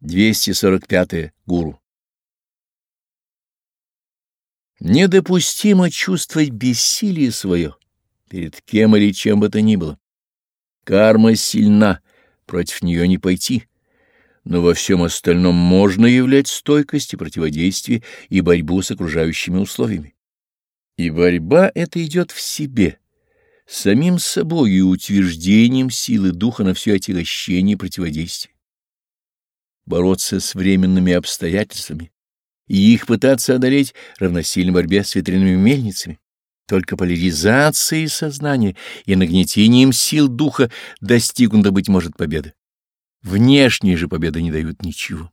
245. -е. Гуру. Недопустимо чувствовать бессилие свое перед кем или чем бы то ни было. Карма сильна, против нее не пойти, но во всем остальном можно являть стойкость и противодействие и борьбу с окружающими условиями. И борьба эта идет в себе, самим собой и утверждением силы духа на все отягощение и противодействие. Бороться с временными обстоятельствами и их пытаться одолеть равносильно борьбе с ветряными мельницами. Только поляризацией сознания и нагнетением сил духа достигнута, быть может, победа. Внешние же победы не дают ничего.